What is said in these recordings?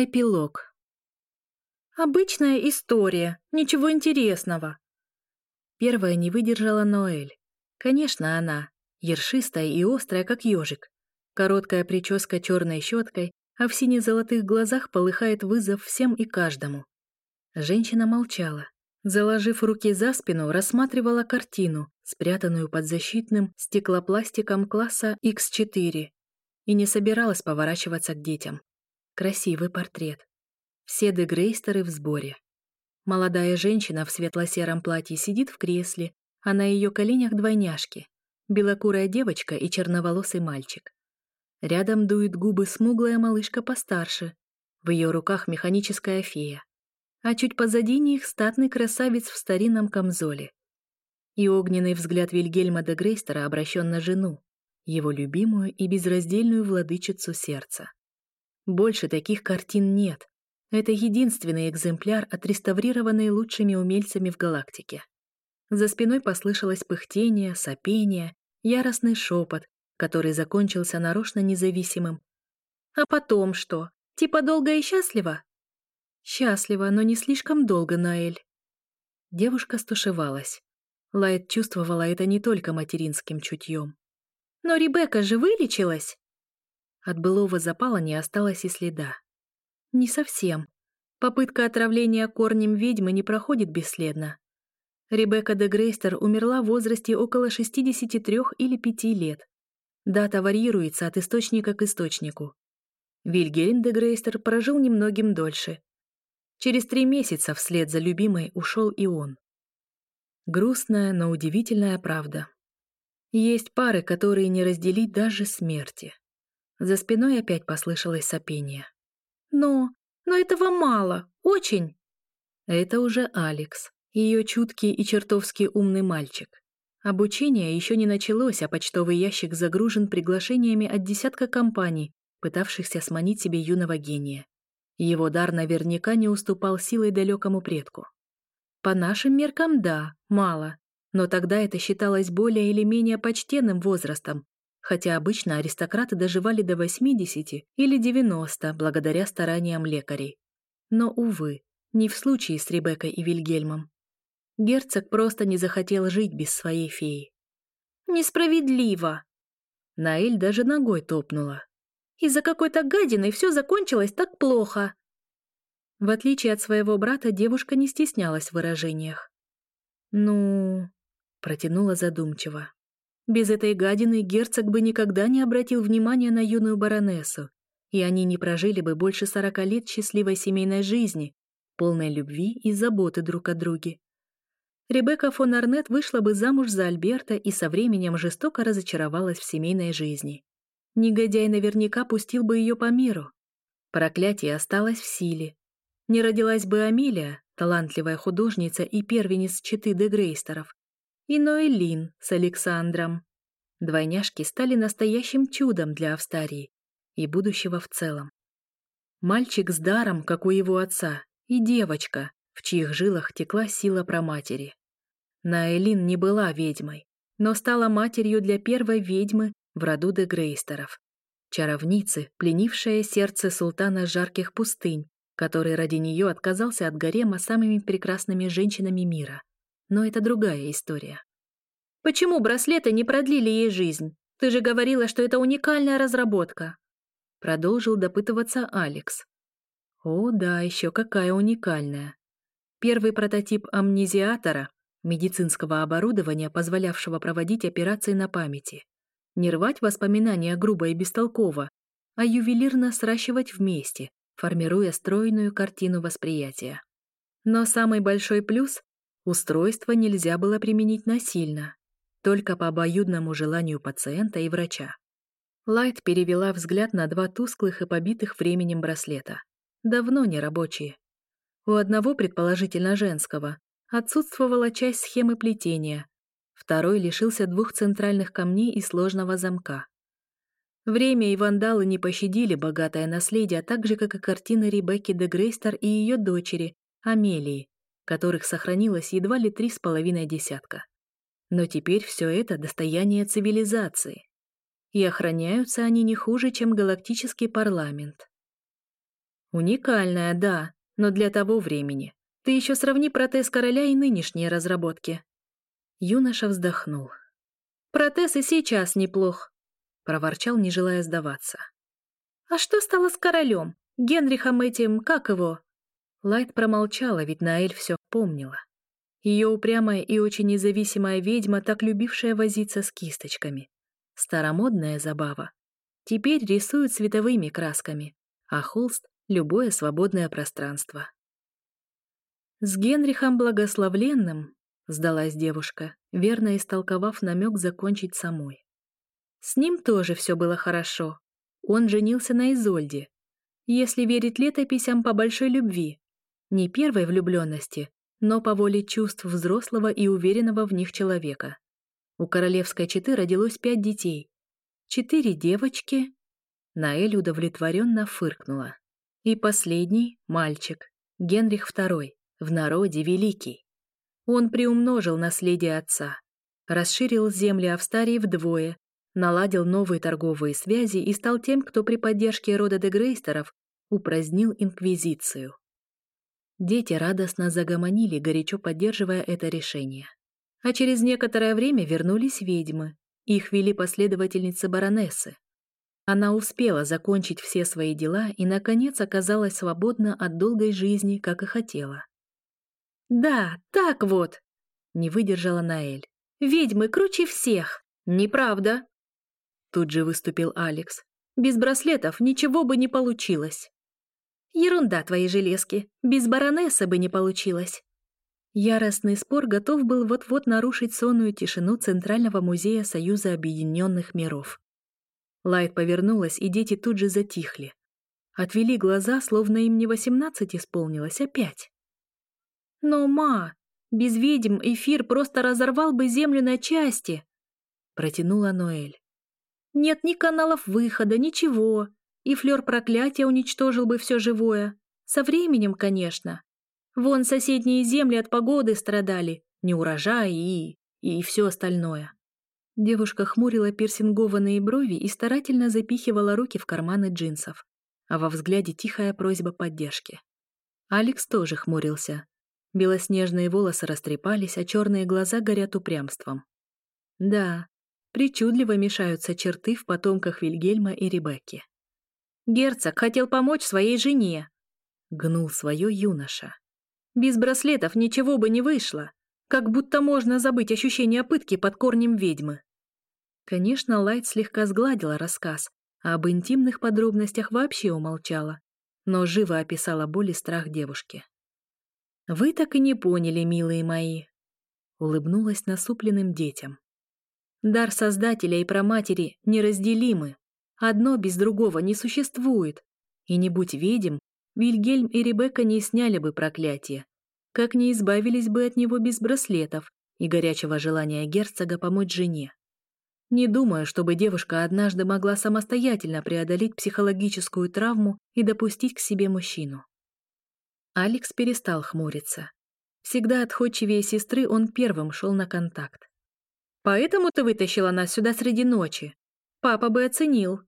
Эпилог. Обычная история, ничего интересного. Первая не выдержала Ноэль. Конечно, она, ершистая и острая, как ежик. Короткая прическа черной щеткой, а в сине-золотых глазах полыхает вызов всем и каждому. Женщина молчала. Заложив руки за спину, рассматривала картину, спрятанную под защитным стеклопластиком класса X4, и не собиралась поворачиваться к детям красивый портрет. Все дегрейстеры в сборе. Молодая женщина в светло-сером платье сидит в кресле, а на ее коленях двойняшки. Белокурая девочка и черноволосый мальчик. Рядом дует губы смуглая малышка постарше. В ее руках механическая фея. А чуть позади них статный красавец в старинном камзоле. И огненный взгляд Вильгельма де Грейстера обращен на жену, его любимую и безраздельную владычицу сердца. Больше таких картин нет. Это единственный экземпляр, отреставрированный лучшими умельцами в галактике. За спиной послышалось пыхтение, сопение, яростный шепот, который закончился нарочно независимым. «А потом что? Типа долго и счастливо?» «Счастливо, но не слишком долго, Наэль». Девушка стушевалась. Лайт чувствовала это не только материнским чутьем. «Но Ребекка же вылечилась!» От былого запала не осталось и следа. Не совсем. Попытка отравления корнем ведьмы не проходит бесследно. Ребекка де Грейстер умерла в возрасте около 63 или 5 лет. Дата варьируется от источника к источнику. Вильгельм де Грейстер прожил немногим дольше. Через три месяца вслед за любимой ушел и он. Грустная, но удивительная правда. Есть пары, которые не разделить даже смерти. За спиной опять послышалось сопение. «Но... но этого мало! Очень!» Это уже Алекс, ее чуткий и чертовски умный мальчик. Обучение еще не началось, а почтовый ящик загружен приглашениями от десятка компаний, пытавшихся сманить себе юного гения. Его дар наверняка не уступал силой далекому предку. По нашим меркам, да, мало, но тогда это считалось более или менее почтенным возрастом, хотя обычно аристократы доживали до 80 или 90 благодаря стараниям лекарей. Но, увы, не в случае с Ребеккой и Вильгельмом. Герцог просто не захотел жить без своей феи. «Несправедливо!» Наэль даже ногой топнула. «Из-за какой-то гадины все закончилось так плохо!» В отличие от своего брата, девушка не стеснялась в выражениях. «Ну...» — протянула задумчиво. Без этой гадины герцог бы никогда не обратил внимания на юную баронессу, и они не прожили бы больше сорока лет счастливой семейной жизни, полной любви и заботы друг о друге. Ребекка фон Арнет вышла бы замуж за Альберта и со временем жестоко разочаровалась в семейной жизни. Негодяй наверняка пустил бы ее по миру. Проклятие осталось в силе. Не родилась бы Амелия, талантливая художница и первенец Читы де Грейстеров, и Ноэлин с Александром. Двойняшки стали настоящим чудом для Австарии и будущего в целом. Мальчик с даром, как у его отца, и девочка, в чьих жилах текла сила про матери. Наэлин не была ведьмой, но стала матерью для первой ведьмы в роду де Грейстеров. Чаровницы, пленившая сердце султана жарких пустынь, который ради нее отказался от гарема самыми прекрасными женщинами мира — но это другая история. Почему браслеты не продлили ей жизнь? Ты же говорила, что это уникальная разработка. Продолжил допытываться Алекс. О, да, еще какая уникальная. Первый прототип амнезиатора, медицинского оборудования, позволявшего проводить операции на памяти. Не рвать воспоминания грубо и бестолково, а ювелирно сращивать вместе, формируя стройную картину восприятия. Но самый большой плюс Устройство нельзя было применить насильно, только по обоюдному желанию пациента и врача. Лайт перевела взгляд на два тусклых и побитых временем браслета. Давно не рабочие. У одного, предположительно женского, отсутствовала часть схемы плетения, второй лишился двух центральных камней и сложного замка. Время и вандалы не пощадили богатое наследие, а так же, как и картины Ребекки де Грейстер и ее дочери, Амелии, которых сохранилось едва ли три с половиной десятка. Но теперь все это достояние цивилизации. И охраняются они не хуже, чем галактический парламент. Уникальная, да, но для того времени. Ты еще сравни протез короля и нынешние разработки. Юноша вздохнул. Протез и сейчас неплох, проворчал, не желая сдаваться. А что стало с королем? Генрихом этим, как его? Лайт промолчала, ведь Наэль все помнила. Ее упрямая и очень независимая ведьма, так любившая возиться с кисточками. Старомодная забава. Теперь рисуют световыми красками, а холст — любое свободное пространство. «С Генрихом Благословленным», — сдалась девушка, верно истолковав намек закончить самой. «С ним тоже все было хорошо. Он женился на Изольде. Если верить летописям по большой любви, не первой влюбленности, но по воле чувств взрослого и уверенного в них человека. У королевской четы родилось пять детей. Четыре девочки. Наэль удовлетворенно фыркнула. И последний — мальчик, Генрих II, в народе великий. Он приумножил наследие отца, расширил земли Австарии вдвое, наладил новые торговые связи и стал тем, кто при поддержке рода де Грейстеров упразднил инквизицию. Дети радостно загомонили, горячо поддерживая это решение. А через некоторое время вернулись ведьмы. Их вели последовательницы баронессы. Она успела закончить все свои дела и, наконец, оказалась свободна от долгой жизни, как и хотела. «Да, так вот!» — не выдержала Наэль. «Ведьмы круче всех! Неправда!» Тут же выступил Алекс. «Без браслетов ничего бы не получилось!» Ерунда твои железки. Без баронессы бы не получилось. Яростный спор готов был вот-вот нарушить сонную тишину Центрального музея Союза Объединенных Миров. Лайт повернулась, и дети тут же затихли. Отвели глаза, словно им не восемнадцать исполнилось, а пять. «Но, ма, без ведьм эфир просто разорвал бы землю на части!» — протянула Ноэль. «Нет ни каналов выхода, ничего и флер проклятия уничтожил бы все живое. Со временем, конечно. Вон соседние земли от погоды страдали, не неурожай и... и все остальное. Девушка хмурила пирсингованные брови и старательно запихивала руки в карманы джинсов. А во взгляде тихая просьба поддержки. Алекс тоже хмурился. Белоснежные волосы растрепались, а черные глаза горят упрямством. Да, причудливо мешаются черты в потомках Вильгельма и Ребекки. Герцог хотел помочь своей жене», — гнул свое юноша. «Без браслетов ничего бы не вышло, как будто можно забыть ощущение пытки под корнем ведьмы». Конечно, Лайт слегка сгладила рассказ, а об интимных подробностях вообще умолчала, но живо описала боль и страх девушки. «Вы так и не поняли, милые мои», — улыбнулась насупленным детям. «Дар Создателя и проматери неразделимы». Одно без другого не существует. И не будь ведьм, Вильгельм и Ребекка не сняли бы проклятие. Как не избавились бы от него без браслетов и горячего желания герцога помочь жене. Не думаю, чтобы девушка однажды могла самостоятельно преодолеть психологическую травму и допустить к себе мужчину. Алекс перестал хмуриться. Всегда отходчивее сестры он первым шел на контакт. «Поэтому ты вытащила нас сюда среди ночи. Папа бы оценил»,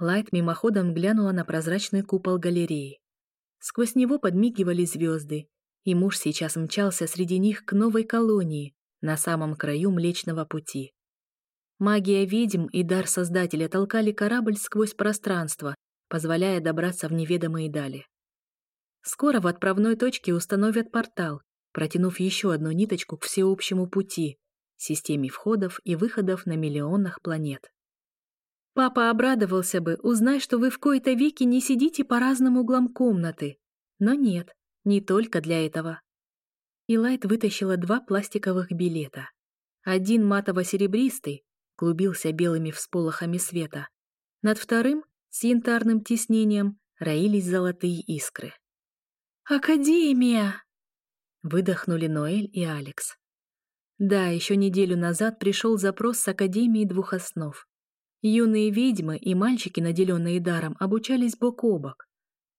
Лайт мимоходом глянула на прозрачный купол галереи. Сквозь него подмигивали звезды, и муж сейчас мчался среди них к новой колонии, на самом краю Млечного Пути. Магия ведьм и дар Создателя толкали корабль сквозь пространство, позволяя добраться в неведомые дали. Скоро в отправной точке установят портал, протянув еще одну ниточку к всеобщему пути, системе входов и выходов на миллионах планет. Папа обрадовался бы, узнай, что вы в кои-то веки не сидите по разным углам комнаты. Но нет, не только для этого. Илайт вытащила два пластиковых билета. Один матово-серебристый, клубился белыми всполохами света. Над вторым, с янтарным тиснением, роились золотые искры. «Академия!» — выдохнули Ноэль и Алекс. Да, еще неделю назад пришел запрос с Академии двух основ. Юные ведьмы и мальчики, наделенные даром, обучались бок о бок.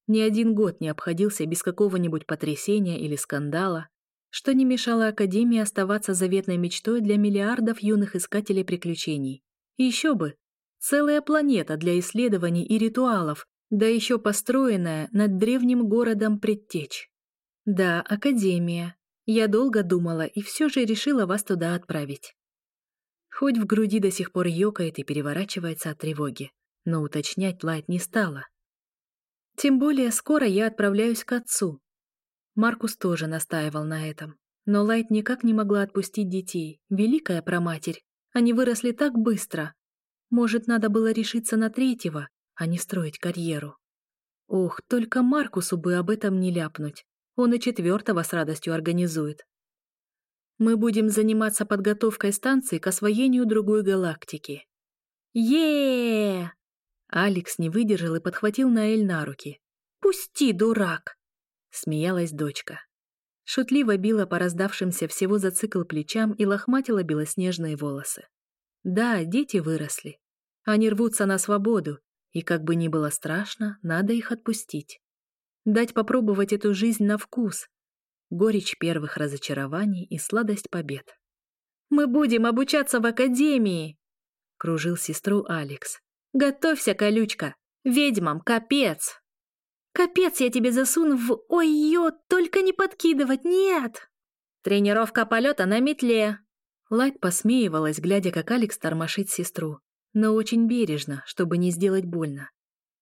Ни один год не обходился без какого-нибудь потрясения или скандала, что не мешало Академии оставаться заветной мечтой для миллиардов юных искателей приключений. Еще бы! Целая планета для исследований и ритуалов, да еще построенная над древним городом предтеч. Да, Академия. Я долго думала и все же решила вас туда отправить. Хоть в груди до сих пор ёкает и переворачивается от тревоги, но уточнять Лайт не стала. Тем более скоро я отправляюсь к отцу. Маркус тоже настаивал на этом. Но Лайт никак не могла отпустить детей, великая проматерь. Они выросли так быстро. Может, надо было решиться на третьего, а не строить карьеру. Ох, только Маркусу бы об этом не ляпнуть. Он и четвертого с радостью организует. Мы будем заниматься подготовкой станции к освоению другой галактики. е Алекс не выдержал и подхватил Наэль на руки. «Пусти, дурак!» — смеялась дочка. Шутливо била по раздавшимся всего за цикл плечам и лохматила белоснежные волосы. Да, дети выросли. Они рвутся на свободу, и как бы ни было страшно, надо их отпустить. Дать попробовать эту жизнь на вкус, горечь первых разочарований и сладость побед. «Мы будем обучаться в академии!» — кружил сестру Алекс. «Готовься, колючка! Ведьмам капец!» «Капец я тебе засуну в... Ой-ё, только не подкидывать, нет!» «Тренировка полета на метле!» Лайк посмеивалась, глядя, как Алекс тормошит сестру, но очень бережно, чтобы не сделать больно.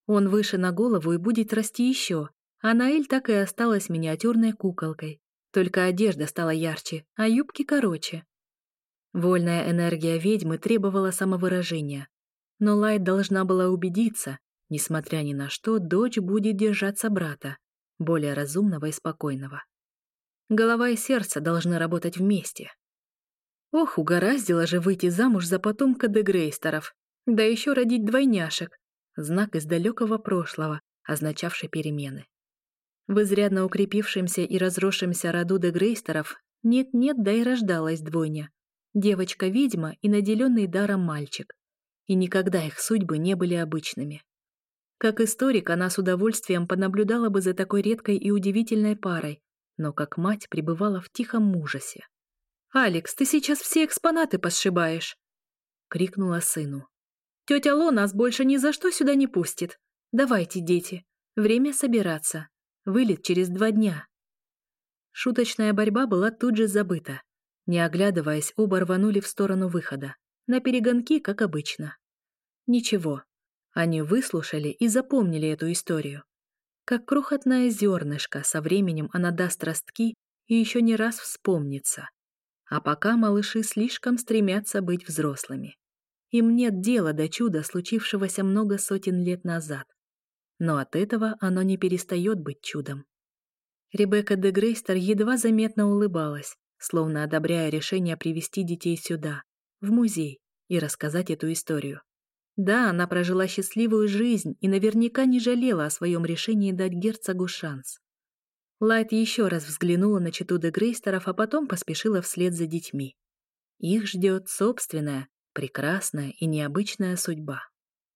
Он выше на голову и будет расти еще, а Наэль так и осталась миниатюрной куколкой, только одежда стала ярче, а юбки короче. Вольная энергия ведьмы требовала самовыражения. Но Лайт должна была убедиться, несмотря ни на что, дочь будет держаться брата, более разумного и спокойного. Голова и сердце должны работать вместе. Ох, угораздило же выйти замуж за потомка Дегрейстеров, да еще родить двойняшек, знак из далекого прошлого, означавший перемены. В изрядно укрепившемся и разросшемся роду Дегрейстеров нет-нет, да и рождалась двойня. Девочка-ведьма и наделенный даром мальчик. И никогда их судьбы не были обычными. Как историк, она с удовольствием понаблюдала бы за такой редкой и удивительной парой, но как мать пребывала в тихом ужасе. «Алекс, ты сейчас все экспонаты посшибаешь!» — крикнула сыну. «Тетя Ло нас больше ни за что сюда не пустит. Давайте, дети, время собираться». Вылет через два дня». Шуточная борьба была тут же забыта. Не оглядываясь, оба рванули в сторону выхода. На перегонки, как обычно. Ничего. Они выслушали и запомнили эту историю. Как крохотное зернышко, со временем она даст ростки и еще не раз вспомнится. А пока малыши слишком стремятся быть взрослыми. Им нет дела до чуда, случившегося много сотен лет назад но от этого оно не перестает быть чудом. Ребекка де Грейстер едва заметно улыбалась, словно одобряя решение привести детей сюда, в музей, и рассказать эту историю. Да, она прожила счастливую жизнь и наверняка не жалела о своем решении дать герцогу шанс. Лайт еще раз взглянула на чету де Грейстеров, а потом поспешила вслед за детьми. Их ждет собственная, прекрасная и необычная судьба.